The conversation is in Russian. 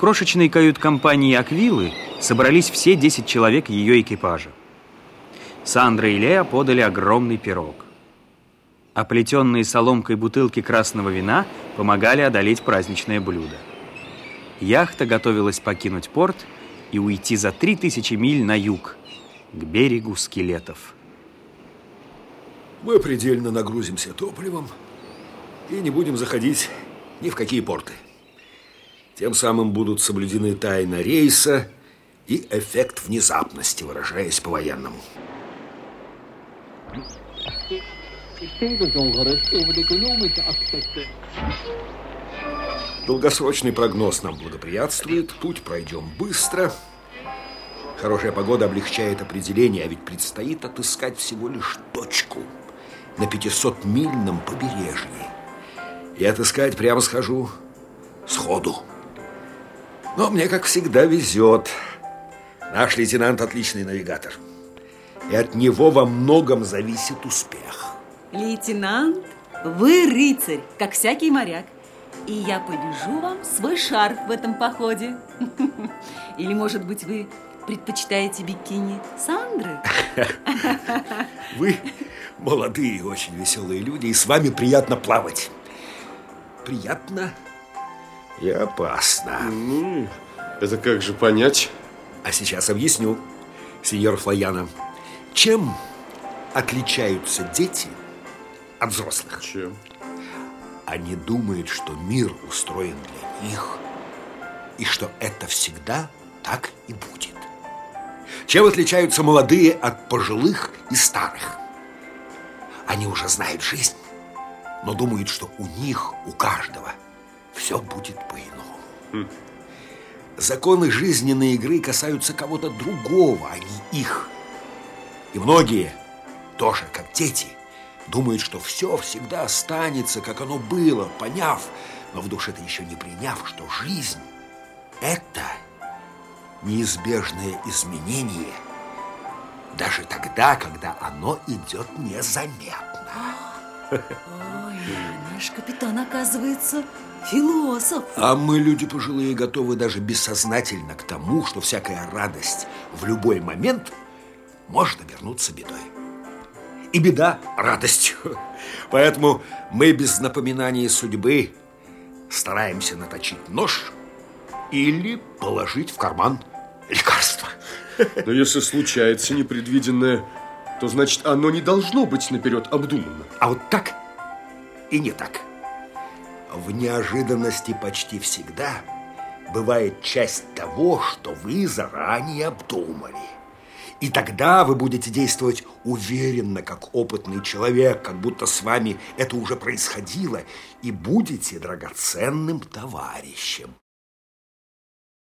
крошечной кают-компании «Аквилы» собрались все 10 человек ее экипажа. Сандра и Лея подали огромный пирог. Оплетенные соломкой бутылки красного вина помогали одолеть праздничное блюдо. Яхта готовилась покинуть порт и уйти за 3000 миль на юг, к берегу скелетов. Мы предельно нагрузимся топливом и не будем заходить ни в какие порты. Тем самым будут соблюдены тайна рейса и эффект внезапности, выражаясь по-военному. Долгосрочный прогноз нам благоприятствует, путь пройдем быстро. Хорошая погода облегчает определение, а ведь предстоит отыскать всего лишь точку на 500-мильном побережье. И отыскать, прямо скажу, сходу. Но мне, как всегда, везет. Наш лейтенант отличный навигатор. И от него во многом зависит успех. Лейтенант, вы рыцарь, как всякий моряк. И я повяжу вам свой шарф в этом походе. Или, может быть, вы предпочитаете бикини Сандры? Вы молодые очень веселые люди, и с вами приятно плавать. Приятно и опасно. Ну, это как же понять? А сейчас объясню, сеньор Флояна. Чем отличаются дети от взрослых. Чем? Они думают, что мир устроен для них, и что это всегда так и будет. Чем отличаются молодые от пожилых и старых? Они уже знают жизнь, но думают, что у них, у каждого, все будет по-иному. Законы жизненной игры касаются кого-то другого, а не их. И многие, тоже как дети – Думает, что все всегда останется, как оно было, поняв, но в душе-то еще не приняв, что жизнь – это неизбежное изменение, даже тогда, когда оно идет незаметно. Наш капитан, оказывается, философ. А мы, люди пожилые, готовы даже бессознательно к тому, что всякая радость в любой момент может обернуться бедой и беда радостью. Поэтому мы без напоминаний судьбы стараемся наточить нож или положить в карман лекарство. Но если случается непредвиденное, то значит оно не должно быть наперед обдумано. А вот так и не так. В неожиданности почти всегда бывает часть того, что вы заранее обдумали. И тогда вы будете действовать уверенно, как опытный человек, как будто с вами это уже происходило, и будете драгоценным товарищем.